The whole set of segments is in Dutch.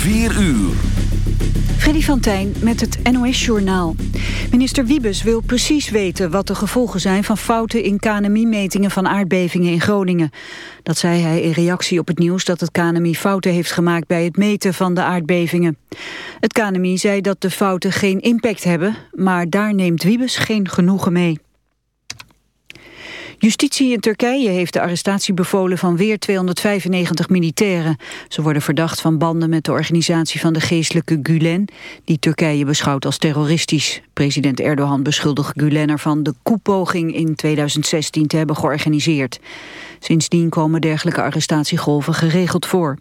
4 uur. Freddy van Tijn met het NOS-journaal. Minister Wiebes wil precies weten wat de gevolgen zijn... van fouten in KNMI-metingen van aardbevingen in Groningen. Dat zei hij in reactie op het nieuws dat het KNMI fouten heeft gemaakt... bij het meten van de aardbevingen. Het KNMI zei dat de fouten geen impact hebben... maar daar neemt Wiebes geen genoegen mee. Justitie in Turkije heeft de arrestatie bevolen van weer 295 militairen. Ze worden verdacht van banden met de organisatie van de geestelijke Gulen... die Turkije beschouwt als terroristisch. President Erdogan beschuldigt Gulen ervan de koepoging in 2016 te hebben georganiseerd. Sindsdien komen dergelijke arrestatiegolven geregeld voor.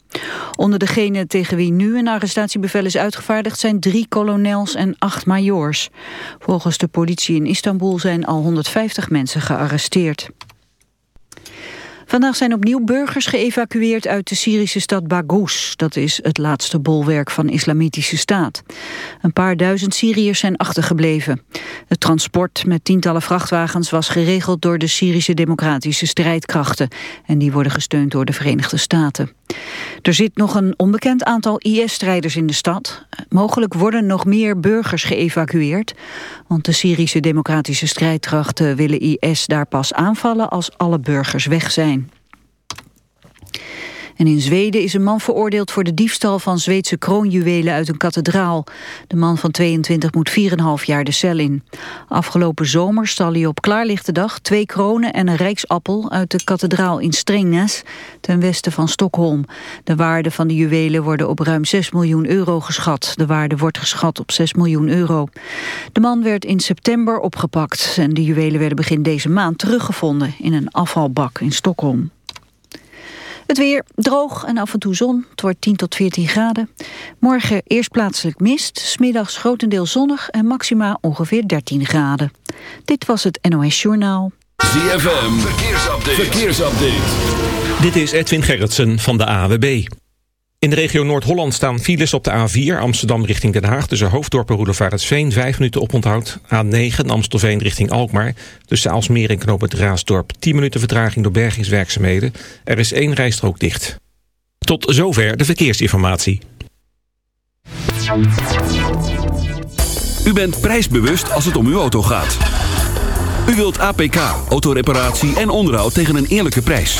Onder degenen tegen wie nu een arrestatiebevel is uitgevaardigd... zijn drie kolonels en acht majoors. Volgens de politie in Istanbul zijn al 150 mensen gearresteerd. Vandaag zijn opnieuw burgers geëvacueerd uit de Syrische stad Baghouz. Dat is het laatste bolwerk van islamitische staat. Een paar duizend Syriërs zijn achtergebleven. Het transport met tientallen vrachtwagens was geregeld door de Syrische democratische strijdkrachten. En die worden gesteund door de Verenigde Staten. Er zit nog een onbekend aantal IS-strijders in de stad. Mogelijk worden nog meer burgers geëvacueerd. Want de Syrische democratische strijdkrachten willen IS daar pas aanvallen als alle burgers weg zijn. En in Zweden is een man veroordeeld voor de diefstal van Zweedse kroonjuwelen uit een kathedraal. De man van 22 moet 4,5 jaar de cel in. Afgelopen zomer stal hij op klaarlichte dag twee kronen en een rijksappel uit de kathedraal in Strängnäs, ten westen van Stockholm. De waarde van de juwelen worden op ruim 6 miljoen euro geschat. De waarde wordt geschat op 6 miljoen euro. De man werd in september opgepakt en de juwelen werden begin deze maand teruggevonden in een afvalbak in Stockholm. Het weer droog en af en toe zon. Het wordt 10 tot 14 graden. Morgen eerst plaatselijk mist. Smiddags grotendeels zonnig en maxima ongeveer 13 graden. Dit was het NOS Journaal. ZFM, verkeersupdate. verkeersupdate. Dit is Edwin Gerritsen van de AWB. In de regio Noord-Holland staan files op de A4 Amsterdam richting Den Haag... tussen Hoofddorp en Roelevaretsveen, 5 minuten oponthoud. A9 Amstelveen richting Alkmaar. Tussen Alsmeer en Knoop het Raasdorp 10 minuten vertraging door bergingswerkzaamheden. Er is één rijstrook dicht. Tot zover de verkeersinformatie. U bent prijsbewust als het om uw auto gaat. U wilt APK, autoreparatie en onderhoud tegen een eerlijke prijs.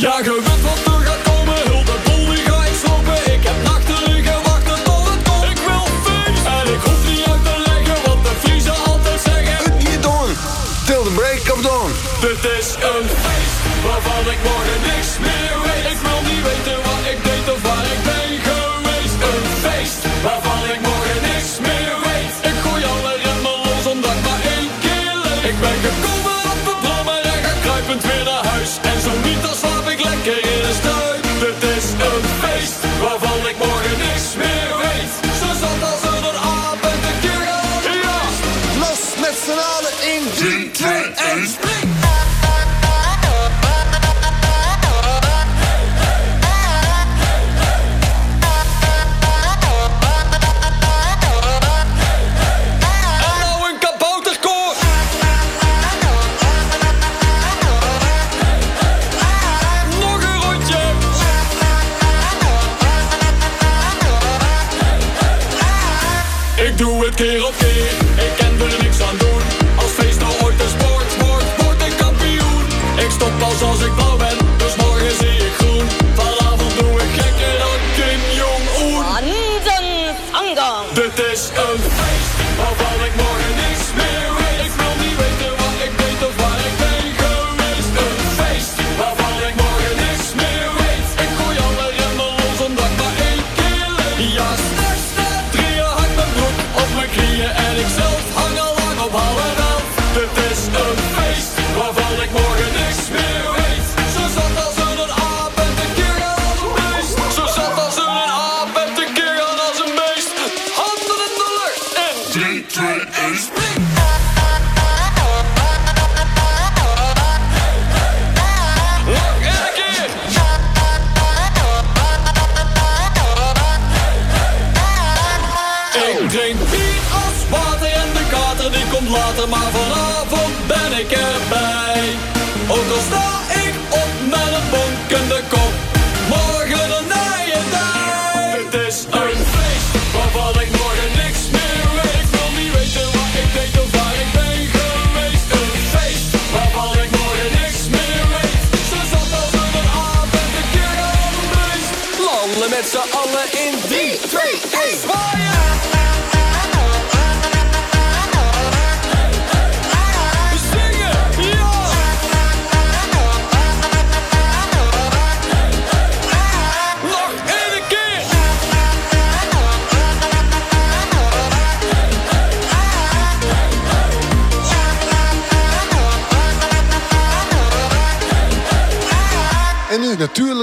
Ja, je wat er gaat komen, heel de boel die ga ik slopen. Ik heb nachten gewacht tot het komt. Ik wil feest en ik hoef niet uit te leggen wat de Friese altijd zeggen. Het niet doen, till the break of dawn. Dit is een feest waarvan ik morgen niks meer.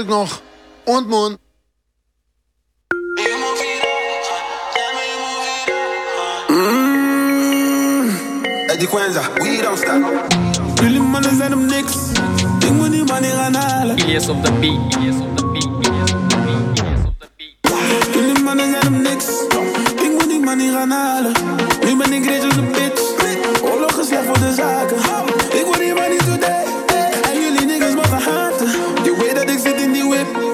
ook nog. Ontmoen. Mm, Quenza, we don't. Jullie mannen zijn om niks. Ik moet die mannen gaan halen. Yes op de beat, yes op de beat, yes op de beat, yes op de beat. Jullie mannen zijn om niks. Ik moet die mannen gaan halen. Nu ben ik reeds als een bitch. Oorlog is slecht voor de zaken. Ik word hier maar niet today. En jullie niggas mogen gaan. with.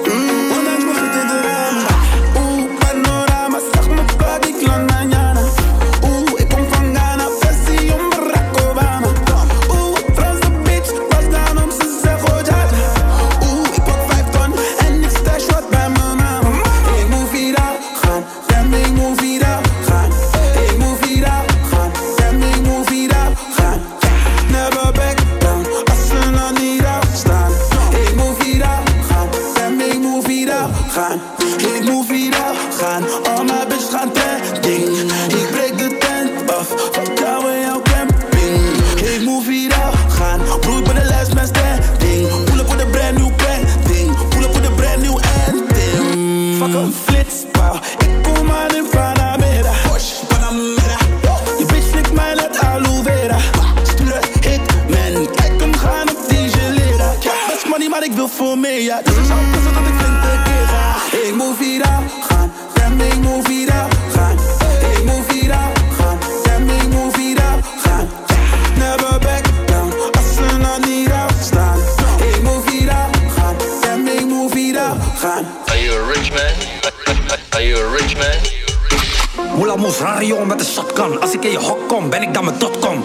met een shotgun. Als ik in je hok kom, ben ik dan mijn dotcom.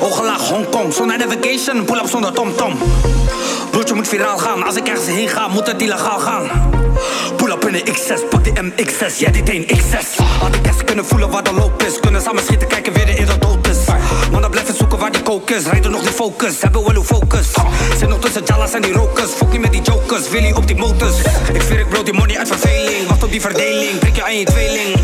Ogenlaag Hongkong, zonder navigation, pull-up zonder Tom. Broertje moet viraal gaan, als ik ergens heen ga, moet het illegaal gaan. Pull-up in de X6, pak die MX6, jij die teen X6. Had ik eens kunnen voelen waar de loop is, kunnen samen schieten, kijken weer de Herodotus. Mannen blijven zoeken waar die kokers. is Rijden nog die focus, hebben wel hoe focus Zit nog tussen Jalas en die rokers Fok niet met die jokers, Willy op die motors Ik zweer ik brood die money uit verveling Wacht op die verdeling, prik je aan je tweeling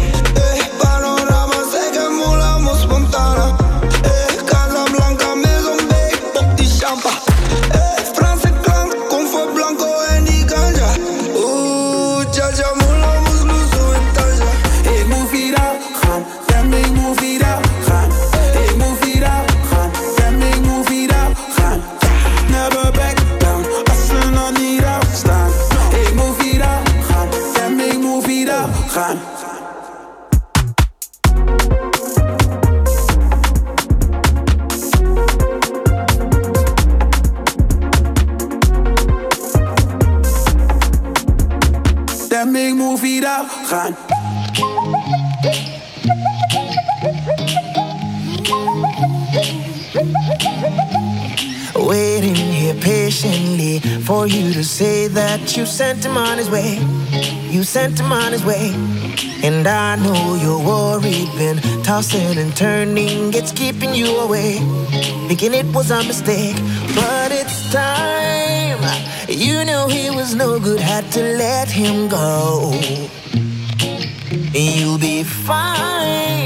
you sent him on his way. You sent him on his way. And I know you're worried, been tossing and turning, it's keeping you away. Thinking it was a mistake, but it's time. You knew he was no good, had to let him go. You'll be fine.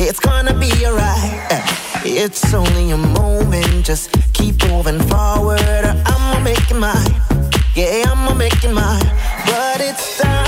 It's gonna be alright. It's only a moment. Just keep moving forward. I'ma make it mine. Yeah, I'ma make it mine. But it's time.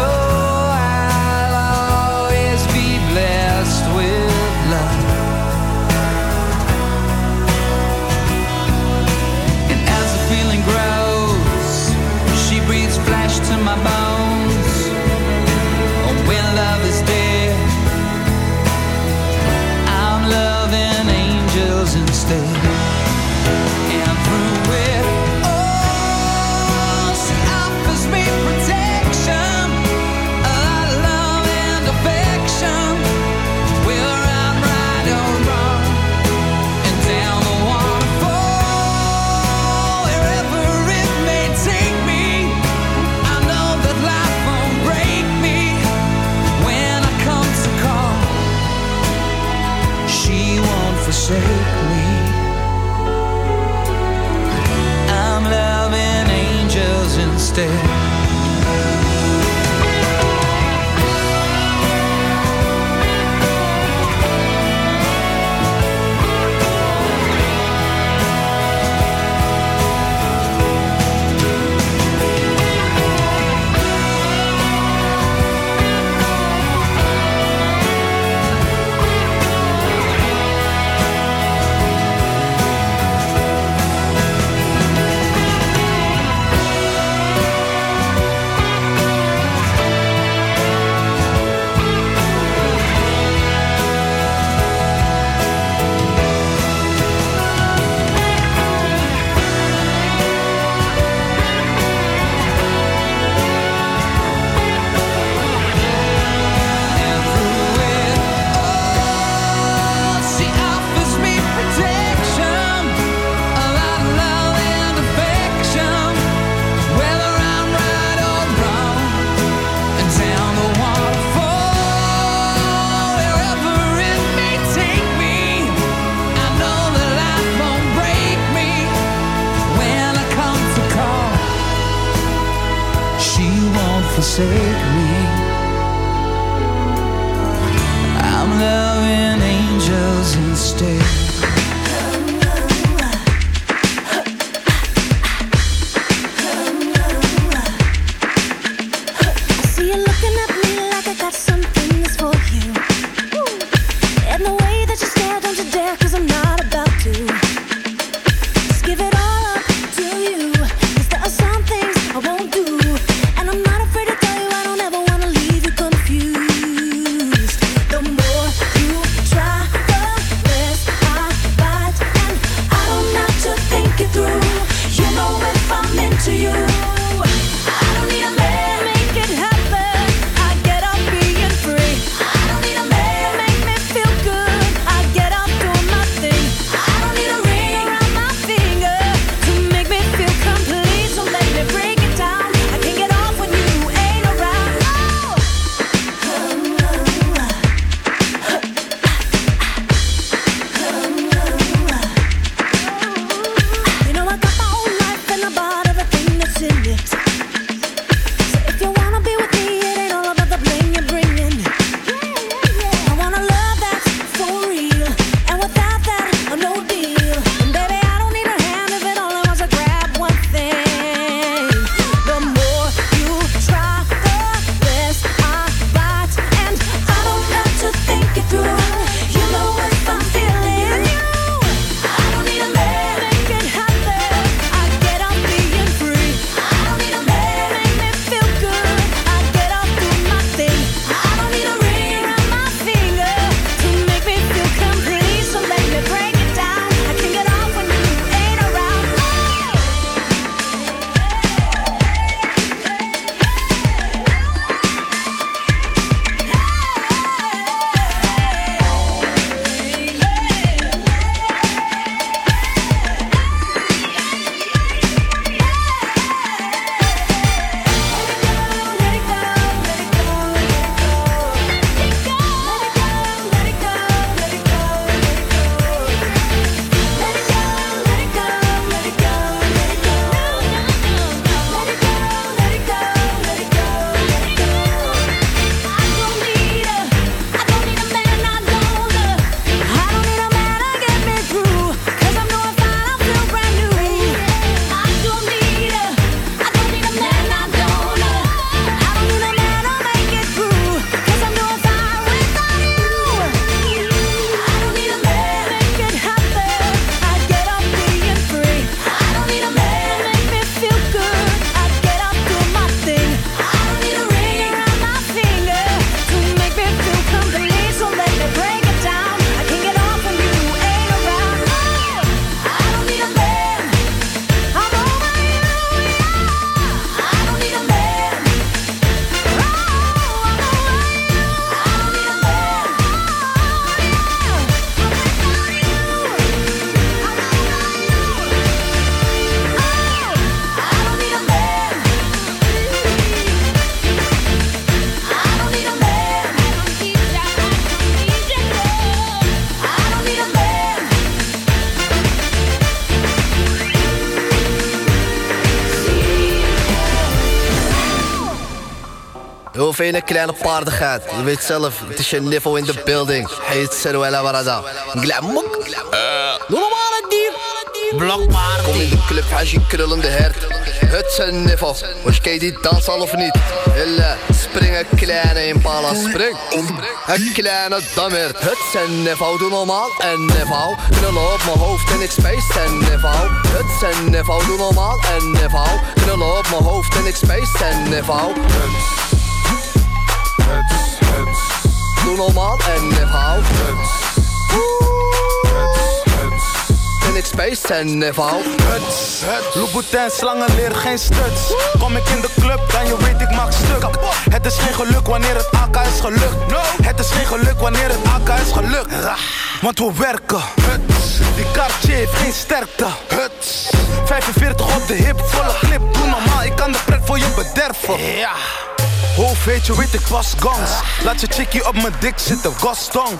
Stay. Een kleine paardigheid. Je weet zelf, het is je niveau in de building. Heet Seruela Warada. Glamok. Doe normaal het dier. Blokbaar. Kom in de club, als je krullende hert. Het is een niveau. Was je die dans al of niet? Hille, spring een kleine impala, spring. Een kleine dammert. Het is een niveau, doe normaal. En niveau, knullen op mijn hoofd en ik space en niveau. Het is een niveau, doe normaal. En niveau, knullen op mijn hoofd en ik space en niveau. Doe normaal en niveau. En ik space en niveau. Huts, Louboutin, slangen leer geen stuts. Kom ik in de club, dan je weet ik maak stuk. Het is geen geluk wanneer het AK is gelukt. Het is geen geluk wanneer het AK is gelukt. Want we werken. Huts. Die Cartier heeft geen sterkte. Huts. 45 op de hip, volle clip. Doe normaal, ik kan de pret voor je bederven. Ja. Hoofd weet je, weet ik pas gangs. Laat je chickie op mijn dik zitten, gastong.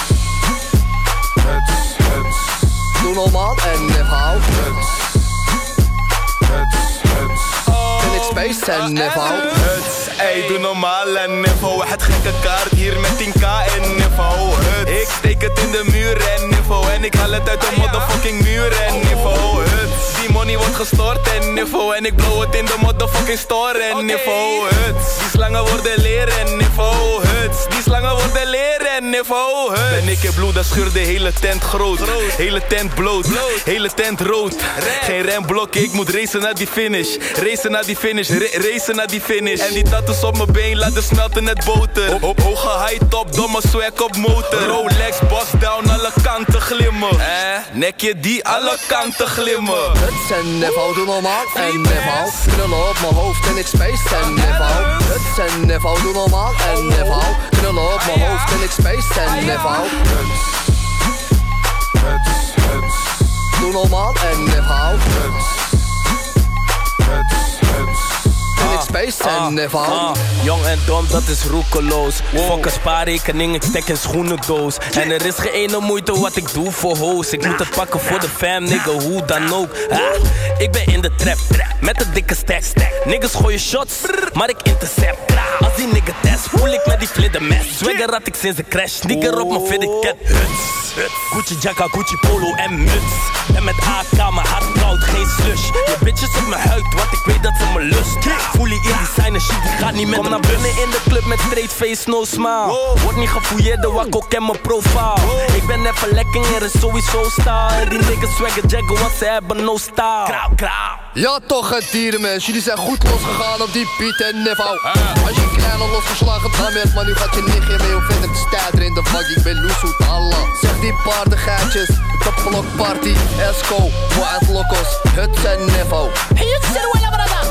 Doe normaal en niveau. En ik space en niveau. Huts, ey, doe normaal en niveau. Het gekke kaart hier met 10k en niveau. Huts. Ik steek het in de muur en niveau. En ik haal het uit de motherfucking muur en niveau. Huts. Die money wordt gestort en niveau. En ik blow het in de motherfucking store en. Huts. Die slangen worden leren en niveau. Huts. Die slangen worden leren en niveau. Huts. Ben ik in bloed, dan scheur de hele tent groot. Hele tent bloot. Hele tent rood. Geen remblok, ik moet racen naar die finish. Racen naar die finish. Ra- racen naar die finish. En die tattoos op mijn been laten smelten net boter. Ho- ho- hoge high top, domme swag op motor. Rolex, boss down, alle kanten glimmen. Eh, nekje die alle kanten glimmen. Het is een niveau, doe normaal en niveau. Knullen op mijn hoofd en ik space en niveau. Het is een niveau, doe normaal en niveau. Knullen op mijn hoofd en ik space en niveau. Doe normaal en ik space en. Ah, jong en dom, dat is roekeloos. Fuck een spaarrekening, ik stek een schoenendoos. En er is geen ene moeite wat ik doe voor hoes. Ik moet het pakken voor de fam, nigga, hoe dan ook. Ah, ik ben in de trap, met een dikke stack. Niggas gooien shots, maar ik intercept. Als die nigga test, voel ik met die vliddermes. Swagger had ik sinds de crash, sneaker op mijn fitted cat. Huts, Gucci jacka, Gucci polo en muts. En met AK, mijn hart koud, geen slush. Je bitches op mijn huid, want ik weet dat ze me lust. Voel je in designer shit, die gaat niet met Kom naar binnen in de club met straight face, no smile. Word niet gefouilleerd, de wakko ken mijn profile. Ik ben even lekker, er is sowieso style. En die niggas swagger jaggen, want ze hebben no style. Krauw, krauw. Ja toch het dierenmens, jullie zijn goed losgegaan op die Piet en niveau Als je kleine losgeslagen dan bent, maar nu gaat je nichtje mee. Hoe vind ik stijder in de vak, ik ben loesoet Allah Zeg die paardengeitjes, de blokparty, Esco, Wild Locos, het zijn niveau Hey, het zijn wel brada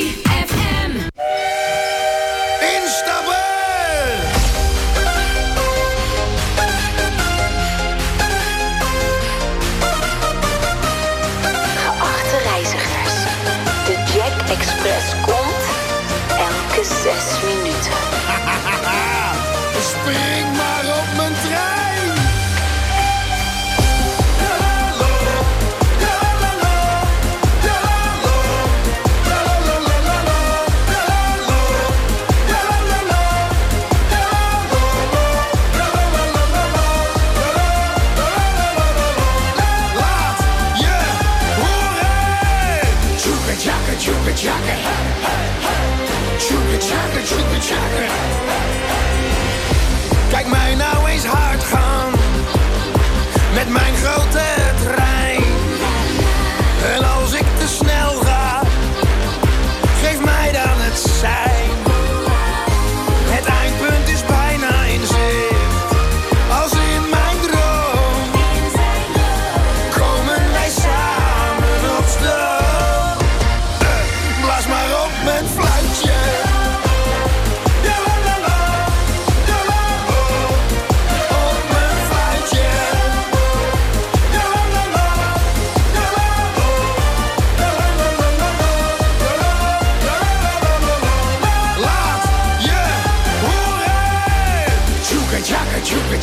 Tjoeke,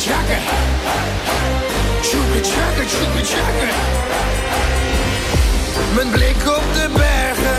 tjakke, tjoeke, tjakke. Mijn blik op de bergen.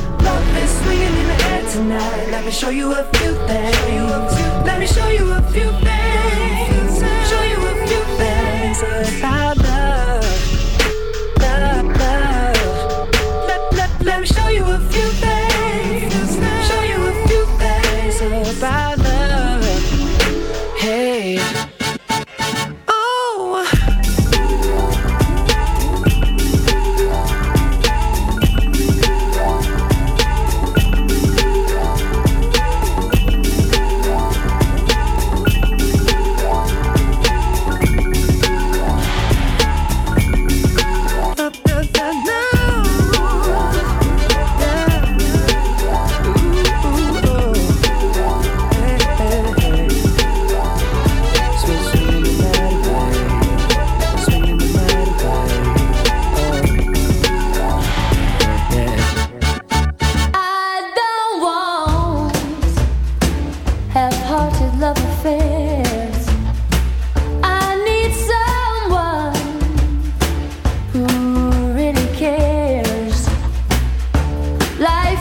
Love is swinging in the air tonight. Let me show you a few things. Let me show you a few things. Show you a few things